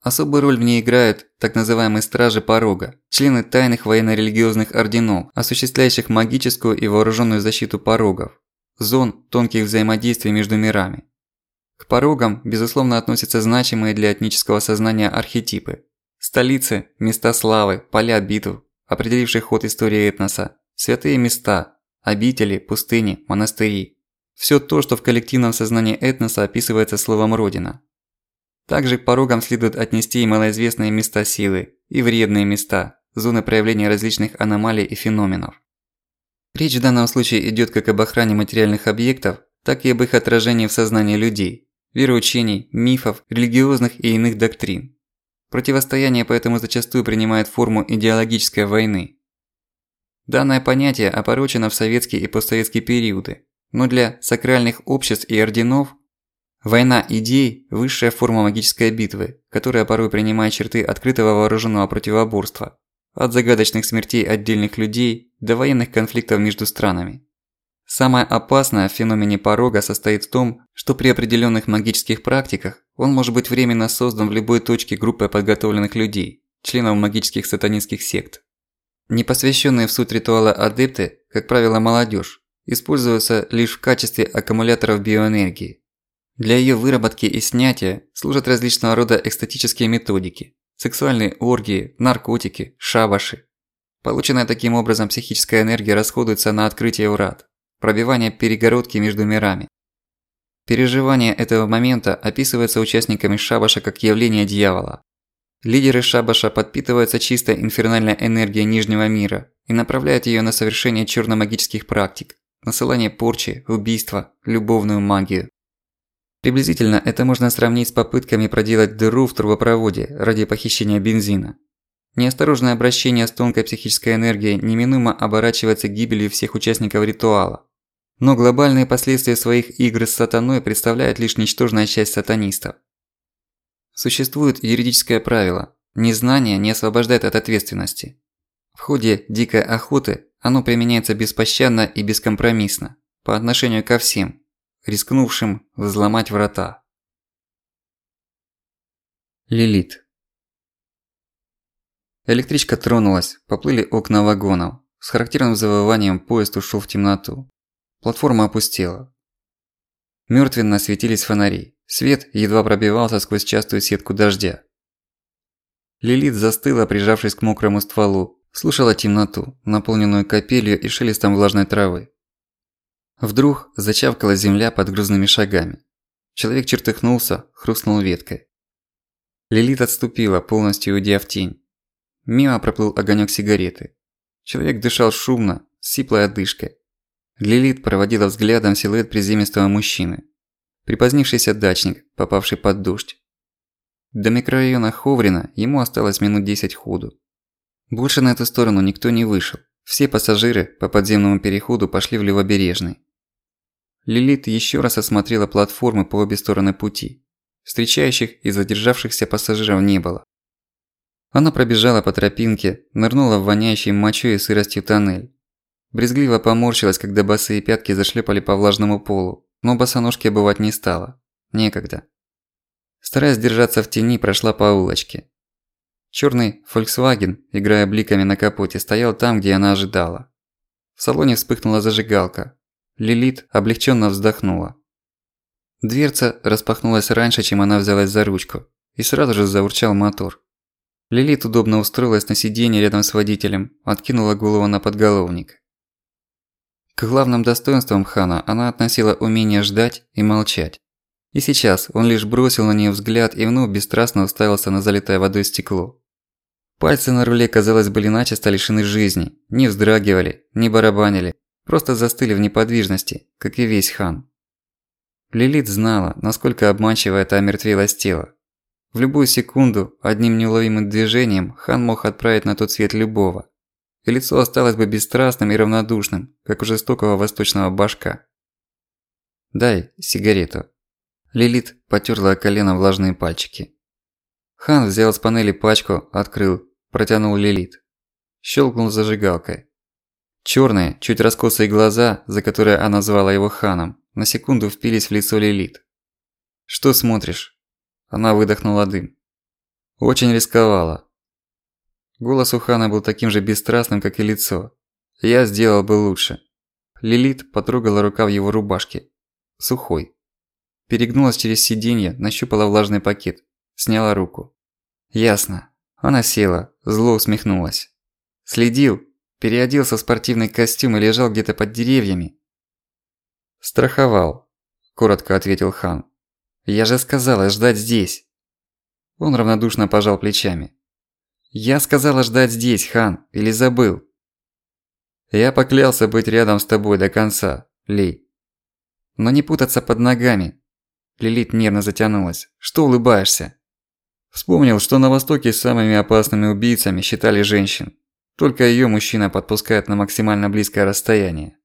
Особую роль в ней играют так называемые стражи порога, члены тайных военно-религиозных орденов, осуществляющих магическую и вооруженную защиту порогов, зон тонких взаимодействий между мирами. К порогам, безусловно, относятся значимые для этнического сознания архетипы. Столицы, места славы, поля битв, определившие ход истории этноса, святые места, обители, пустыни, монастыри. Всё то, что в коллективном сознании этноса описывается словом «родина». Также к порогам следует отнести и малоизвестные места силы, и вредные места, зоны проявления различных аномалий и феноменов. Речь в данном случае идёт как об охране материальных объектов, так и об их отражении в сознании людей, вероучений, мифов, религиозных и иных доктрин. Противостояние поэтому зачастую принимает форму идеологической войны. Данное понятие опорочено в советские и постсоветские периоды, но для сакральных обществ и орденов война идей – высшая форма магической битвы, которая порой принимает черты открытого вооруженного противоборства, от загадочных смертей отдельных людей до военных конфликтов между странами. Самое опасное в феномене порога состоит в том, что при определенных магических практиках он может быть временно создан в любой точке группой подготовленных людей, членов магических сатанинских сект. Непосвященные в суть ритуала адепты, как правило молодежь, используются лишь в качестве аккумуляторов биоэнергии. Для ее выработки и снятия служат различного рода экстатические методики, сексуальные оргии, наркотики, шабаши. Полученная таким образом психическая энергия расходуется на открытие врат, пробивание перегородки между мирами. Переживание этого момента описывается участниками шабаша как явление дьявола. Лидеры шабаша подпитываются чистой инфернальной энергией Нижнего мира и направляют её на совершение чёрно-магических практик, насылание порчи, убийства, любовную магию. Приблизительно это можно сравнить с попытками проделать дыру в трубопроводе ради похищения бензина. Неосторожное обращение с тонкой психической энергией неминуемо оборачивается гибелью всех участников ритуала. Но глобальные последствия своих игр с сатаной представляет лишь ничтожная часть сатанистов. Существует юридическое правило – незнание не освобождает от ответственности. В ходе дикой охоты оно применяется беспощадно и бескомпромиссно по отношению ко всем, рискнувшим взломать врата. Лилит Электричка тронулась, поплыли окна вагонов. С характерным завыванием поезд ушел в темноту. Платформа опустела. Мёртвенно светились фонари. Свет едва пробивался сквозь частую сетку дождя. Лилит застыла, прижавшись к мокрому стволу, слушала темноту, наполненную капелью и шелестом влажной травы. Вдруг зачавкала земля под грузными шагами. Человек чертыхнулся, хрустнул веткой. Лилит отступила, полностью уйдя в тень. Мимо проплыл огонёк сигареты. Человек дышал шумно, сиплой одышкой. Лилит проводила взглядом силуэт приземистого мужчины. Припозднившийся дачник, попавший под дождь. До микрорайона Ховрина ему осталось минут 10 ходу. Больше на эту сторону никто не вышел. Все пассажиры по подземному переходу пошли в Левобережный. Лилит еще раз осмотрела платформы по обе стороны пути. Встречающих и задержавшихся пассажиров не было. Она пробежала по тропинке, нырнула в воняющий мочой и сыростью тоннель. Брезгливо поморщилась, когда босые пятки зашлепали по влажному полу, но босоножки обувать не стала. Некогда. Стараясь держаться в тени, прошла по улочке. Чёрный Volkswagen, играя бликами на капоте, стоял там, где она ожидала. В салоне вспыхнула зажигалка. Лилит облегченно вздохнула. Дверца распахнулась раньше, чем она взялась за ручку, и сразу же заурчал мотор. Лилит удобно устроилась на сиденье рядом с водителем, откинула голову на подголовник. К главным достоинствам Хана она относила умение ждать и молчать. И сейчас он лишь бросил на нее взгляд и вновь бесстрастно уставился на залитое водой стекло. Пальцы на руле, казалось, были начисто лишены жизни, не вздрагивали, не барабанили, просто застыли в неподвижности, как и весь хан. Лилит знала, насколько обманчиво это омертвелость тела. В любую секунду, одним неуловимым движением, хан мог отправить на тот свет любого, и лицо осталось бы бесстрастным и равнодушным, как у жестокого восточного башка. «Дай сигарету». Лилит потерла колено влажные пальчики. Хан взял с панели пачку, открыл, протянул Лилит. Щелкнул зажигалкой. Черные, чуть раскосые глаза, за которые она звала его Ханом, на секунду впились в лицо Лилит. «Что смотришь?» Она выдохнула дым. Очень рисковала. Голос у Хана был таким же бесстрастным, как и лицо. Я сделал бы лучше. Лилит потрогала рукав его рубашки. Сухой. Перегнулась через сиденье, нащупала влажный пакет. Сняла руку. Ясно. Она села, зло усмехнулась. Следил. Переоделся в спортивный костюм и лежал где-то под деревьями. «Страховал», – коротко ответил Хан. «Я же сказала ждать здесь». Он равнодушно пожал плечами. «Я сказала ждать здесь, Хан, или забыл?» «Я поклялся быть рядом с тобой до конца, Ли. Но не путаться под ногами». Лилит нервно затянулась. «Что улыбаешься?» Вспомнил, что на Востоке самыми опасными убийцами считали женщин. Только её мужчина подпускает на максимально близкое расстояние.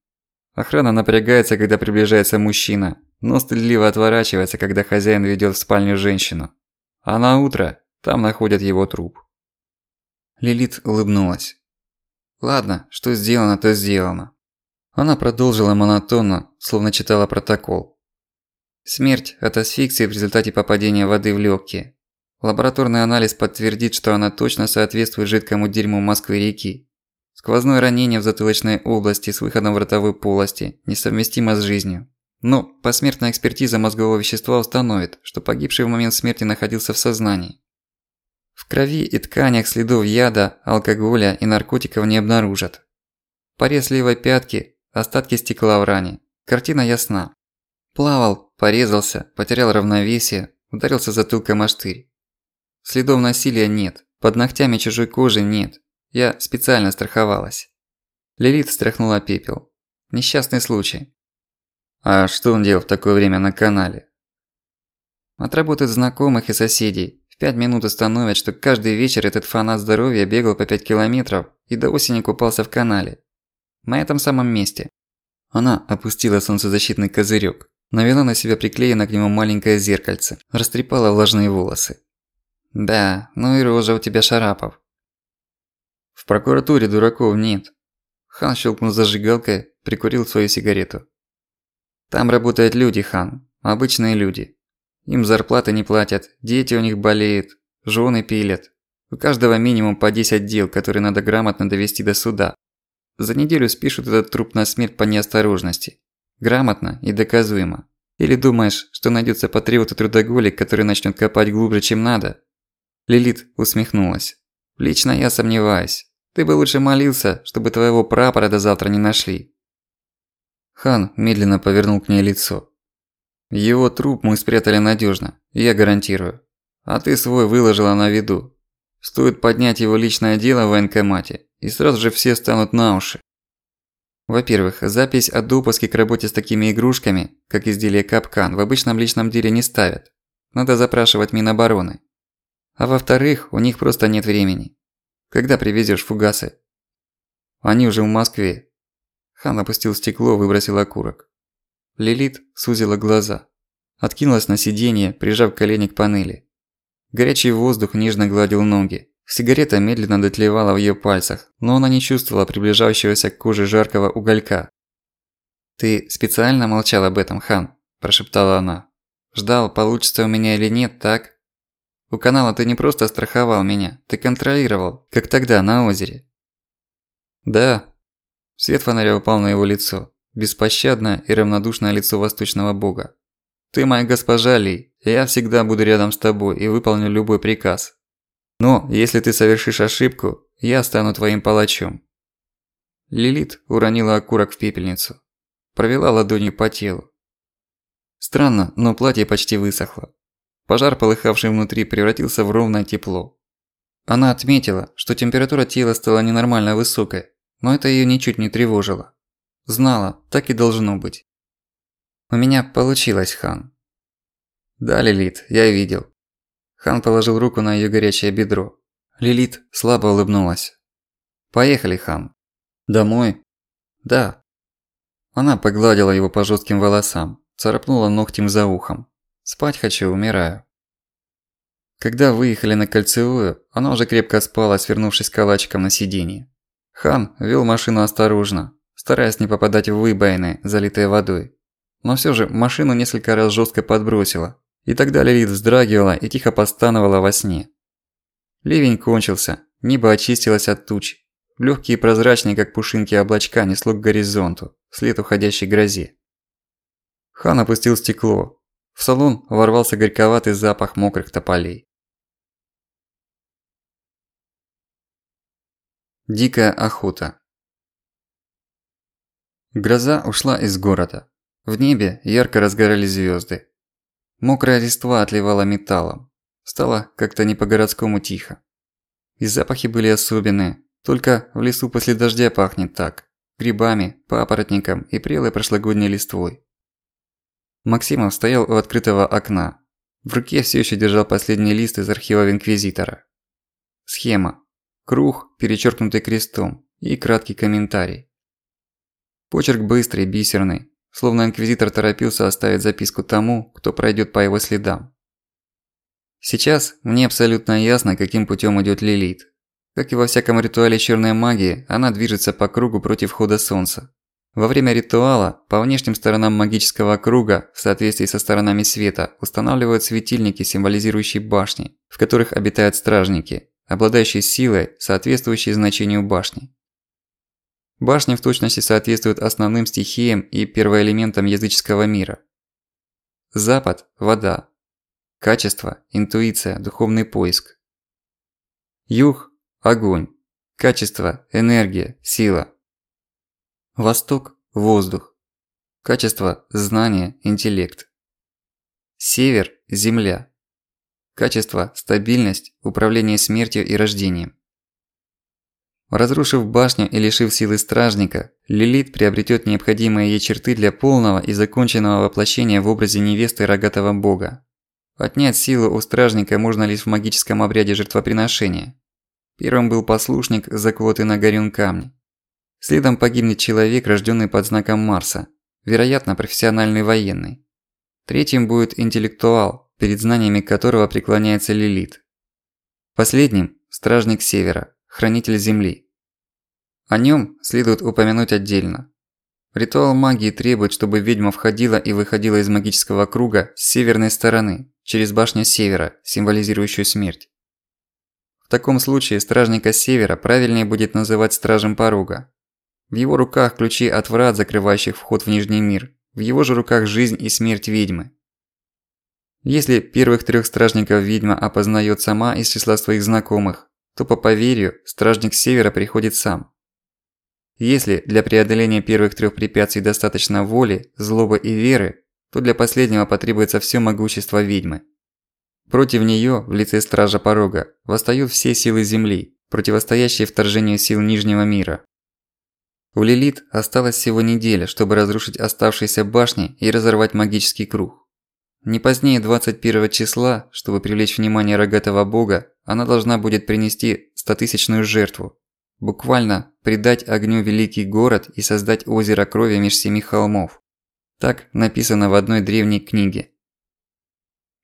Охрана напрягается, когда приближается мужчина, но стыдливо отворачивается, когда хозяин ведёт в спальню женщину. А на утро там находят его труп. Лилит улыбнулась. Ладно, что сделано, то сделано. Она продолжила монотонно, словно читала протокол. Смерть от асфиксии в результате попадения воды в легкие. Лабораторный анализ подтвердит, что она точно соответствует жидкому дерьму Москвы-реки. Сквозное ранение в затылочной области с выходом в ротовой полости несовместимо с жизнью. Но посмертная экспертиза мозгового вещества установит, что погибший в момент смерти находился в сознании. В крови и тканях следов яда, алкоголя и наркотиков не обнаружат. Порез левой пятки, остатки стекла в ране. Картина ясна. Плавал, порезался, потерял равновесие, ударился затылком о штырь. Следов насилия нет, под ногтями чужой кожи нет. Я специально страховалась. Лилит стряхнула пепел. Несчастный случай. А что он делал в такое время на канале? Отработает знакомых и соседей, пять минут установят, что каждый вечер этот фанат здоровья бегал по 5 километров и до осени купался в канале. На этом самом месте. Она опустила солнцезащитный козырек, навела на себя приклеено к нему маленькое зеркальце, растрепала влажные волосы. «Да, ну и рожа у тебя шарапов». «В прокуратуре дураков нет». Хан щелкнул зажигалкой, прикурил свою сигарету. «Там работают люди, Хан, обычные люди. Им зарплаты не платят, дети у них болеют, жены пилят. У каждого минимум по 10 дел, которые надо грамотно довести до суда. За неделю спишут этот труп на смерть по неосторожности. Грамотно и доказуемо. Или думаешь, что найдется патриот и трудоголик, который начнет копать глубже, чем надо? Лилит усмехнулась. Лично я сомневаюсь. Ты бы лучше молился, чтобы твоего прапора до завтра не нашли. Хан медленно повернул к ней лицо. Его труп мы спрятали надежно, я гарантирую. А ты свой выложила на виду. Стоит поднять его личное дело в военкомате, и сразу же все станут на уши. Во-первых, запись о допуске к работе с такими игрушками, как изделие капкан, в обычном личном деле не ставят. Надо запрашивать Минобороны. А во-вторых, у них просто нет времени. Когда привезешь фугасы? Они уже в Москве. Хан опустил стекло, выбросил окурок. Лилит сузила глаза. Откинулась на сиденье, прижав колени к панели. Горячий воздух нежно гладил ноги. Сигарета медленно дотлевала в её пальцах, но она не чувствовала приближающегося к коже жаркого уголька. «Ты специально молчал об этом, Хан?» – прошептала она. «Ждал, получится у меня или нет, так? У канала ты не просто страховал меня, ты контролировал, как тогда на озере». «Да». Свет фонаря упал на его лицо, беспощадное и равнодушное лицо восточного бога. «Ты моя госпожа Ли, я всегда буду рядом с тобой и выполню любой приказ, но если ты совершишь ошибку, я стану твоим палачом. Лилит уронила окурок в пепельницу. Провела ладонью по телу. Странно, но платье почти высохло. Пожар, полыхавший внутри, превратился в ровное тепло. Она отметила, что температура тела стала ненормально высокой, но это её ничуть не тревожило. Знала, так и должно быть. «У меня получилось, Хан». «Да, Лилит, я видел. Хан положил руку на её горячее бедро. Лилит слабо улыбнулась. «Поехали, Хан». «Домой?» «Да». Она погладила его по жестким волосам, царапнула ногтем за ухом. «Спать хочу, умираю». Когда выехали на Кольцевую, она уже крепко спала, свернувшись калачиком на сиденье. Хан вел машину осторожно, стараясь не попадать в выбоины, залитые водой. Но всё же машину несколько раз жестко подбросило, и тогда Лилит вздрагивала и тихо постановала во сне. Ливень кончился, небо очистилось от туч. Лёгкие прозрачные, как пушинки облачка, несло к горизонту, вслед уходящей грозе. Хан опустил стекло. В салон ворвался горьковатый запах мокрых тополей. Дикая охота Гроза ушла из города. В небе ярко разгорались звёзды. Мокрая листва отливала металлом. Стало как-то не по-городскому тихо. И запахи были особенные. Только в лесу после дождя пахнет так. Грибами, папоротником и прелой прошлогодней листвой. Максимов стоял у открытого окна. В руке все еще держал последний лист из архива Инквизитора. Схема. Круг, перечеркнутый крестом, и краткий комментарий. Почерк быстрый, бисерный, словно инквизитор торопился оставить записку тому, кто пройдет по его следам. Сейчас мне абсолютно ясно, каким путем идет Лилит. Как и во всяком ритуале черной магии, она движется по кругу против хода солнца. Во время ритуала по внешним сторонам магического круга, в соответствии со сторонами света, устанавливают светильники, символизирующие башни, в которых обитают стражники, обладающие силой, соответствующей значению башни. Башни в точности соответствуют основным стихиям и первоэлементам языческого мира. Запад – вода. Качество – интуиция, духовный поиск. Юг – огонь. Качество – энергия, сила. Восток – воздух. Качество – знание, интеллект. Север – земля. Качество – стабильность, управление смертью и рождением. Разрушив башню и лишив силы стражника, Лилит приобретет необходимые ей черты для полного и законченного воплощения в образе невесты рогатого бога. Отнять силу у стражника можно лишь в магическом обряде жертвоприношения. Первым был послушник, заколотый на горюн камне. Следом погибнет человек, рожденный под знаком Марса, вероятно, профессиональный военный. Третьим будет интеллектуал, перед знаниями которого преклоняется Лилит. Последним – стражник Севера, хранитель Земли. О нем следует упомянуть отдельно. Ритуал магии требует, чтобы ведьма входила и выходила из магического круга с северной стороны, через башню Севера, символизирующую смерть. В таком случае стражника Севера правильнее будет называть стражем порога. В его руках ключи от врат, закрывающих вход в Нижний мир. В его же руках жизнь и смерть ведьмы. Если первых трех стражников ведьма опознает сама из числа своих знакомых, то по поверью стражник Севера приходит сам. Если для преодоления первых трех препятствий достаточно воли, злобы и веры, то для последнего потребуется все могущество ведьмы. Против нее в лице Стража Порога восстают все силы Земли, противостоящие вторжению сил Нижнего мира. У Лилит осталось всего неделя, чтобы разрушить оставшиеся башни и разорвать магический круг. Не позднее 21 числа, чтобы привлечь внимание рогатого бога, она должна будет принести стотысячную жертву. Буквально предать огню великий город и создать озеро крови меж семи холмов. Так написано в одной древней книге.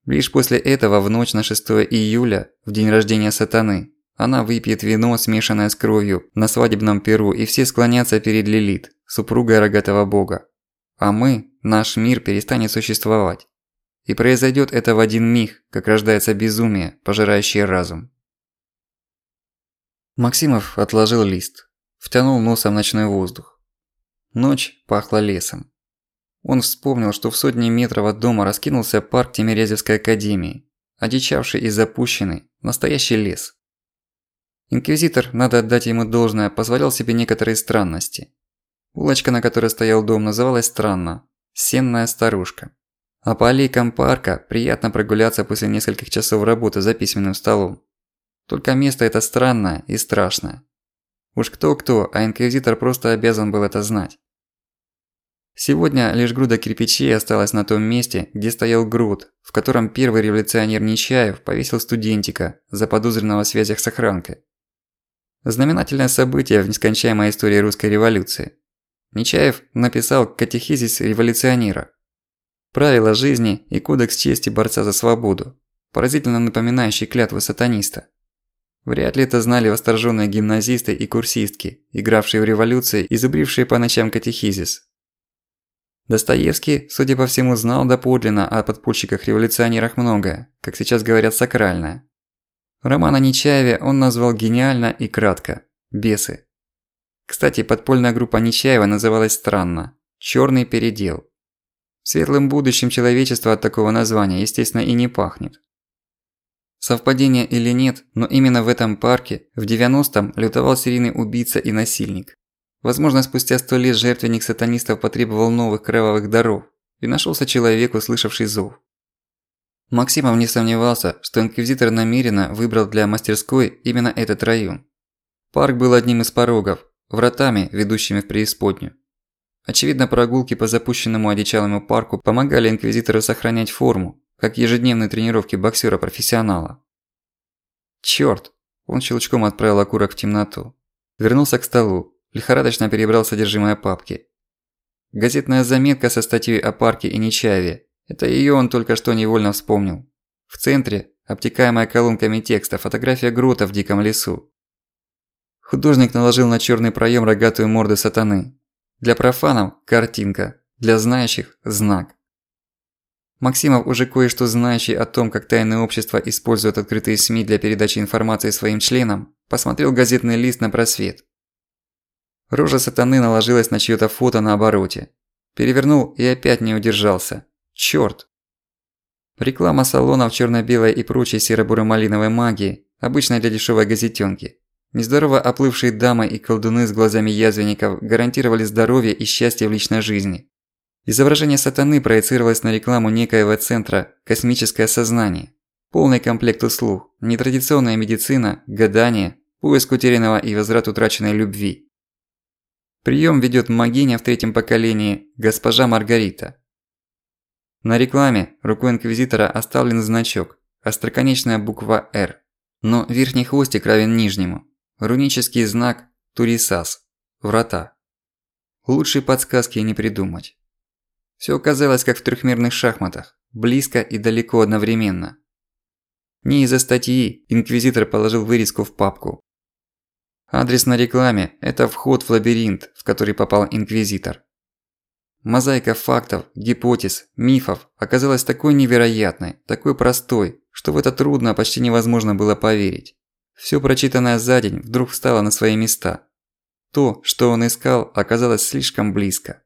Лишь после этого в ночь на 6 июля, в день рождения сатаны, Она выпьет вино, смешанное с кровью, на свадебном перу, и все склонятся перед Лилит, супругой рогатого бога. А мы, наш мир перестанет существовать. И произойдет это в один миг, как рождается безумие, пожирающее разум. Максимов отложил лист, втянул носом ночной воздух. Ночь пахла лесом. Он вспомнил, что в сотне метров от дома раскинулся парк Тимирязевской академии, одичавший и запущенный, настоящий лес. Инквизитор, надо отдать ему должное, позволял себе некоторые странности. Улочка, на которой стоял дом, называлась странно – «Сенная старушка». А по аллейкам парка приятно прогуляться после нескольких часов работы за письменным столом. Только место это странное и страшное. Уж кто-кто, а инквизитор просто обязан был это знать. Сегодня лишь груда кирпичей осталась на том месте, где стоял груд, в котором первый революционер Нечаев повесил студентика, заподозренного в связях с охранкой. Знаменательное событие в нескончаемой истории русской революции. Нечаев написал катехизис революционера. Правила жизни и кодекс чести борца за свободу, поразительно напоминающий клятву сатаниста. Вряд ли это знали восторженные гимназисты и курсистки, игравшие в революции и зубрившие по ночам катехизис. Достоевский, судя по всему, знал доподлинно о подпольщиках-революционерах многое, как сейчас говорят, сакральное. Роман о Нечаеве он назвал гениально и кратко – «Бесы». Кстати, подпольная группа Нечаева называлась странно – «Чёрный передел». Светлым будущим человечества от такого названия, естественно, и не пахнет. Совпадение или нет, но именно в этом парке в 90-м лютовал серийный убийца и насильник. Возможно, спустя сто лет жертвенник сатанистов потребовал новых кровавых даров, и нашелся человек, услышавший зов. Максимов не сомневался, что инквизитор намеренно выбрал для мастерской именно этот район. Парк был одним из порогов, вратами, ведущими в преисподнюю. Очевидно, прогулки по запущенному одичалому парку помогали инквизитору сохранять форму, как ежедневные тренировки боксера-профессионала. Чёрт! Он щелчком отправил окурок в темноту. Вернулся к столу, лихорадочно перебрал содержимое папки. Газетная заметка со статьей о парке и Нечаеве. Это её он только что невольно вспомнил. В центре, обтекаемая колонками текста, фотография грота в диком лесу. Художник наложил на чёрный проём рогатую морду сатаны. Для профанов – картинка, для знающих – знак. Максимов, уже кое-что знающий о том, как тайное общество использует открытые СМИ для передачи информации своим членам, посмотрел газетный лист на просвет. Рожа сатаны наложилась на чьё-то фото на обороте. Перевернул и опять не удержался. Чёрт! Реклама салонов чёрно-белой и прочей серо-буро-малиновой магии, обычная для дешёвой газетёнки. Нездорово оплывшие дамы и колдуны с глазами язвенников гарантировали здоровье и счастье в личной жизни. Изображение сатаны проецировалось на рекламу некоего центра «Космическое сознание». Полный комплект услуг, нетрадиционная медицина, гадание, поиск утерянного и возврат утраченной любви. Прием ведет магиня в третьем поколении, госпожа Маргарита. На рекламе рукой инквизитора оставлен значок, остроконечная буква «Р». Но верхний хвостик равен нижнему. Рунический знак Турисас. Врата. Лучшей подсказки не придумать. Всё оказалось как в трехмерных шахматах, близко и далеко одновременно. Не из-за статьи инквизитор положил вырезку в папку, Адрес на рекламе – это вход в лабиринт, в который попал Инквизитор. Мозаика фактов, гипотез, мифов оказалась такой невероятной, такой простой, что в это трудно, почти невозможно было поверить. Всё прочитанное за день вдруг встало на свои места. То, что он искал, оказалось слишком близко.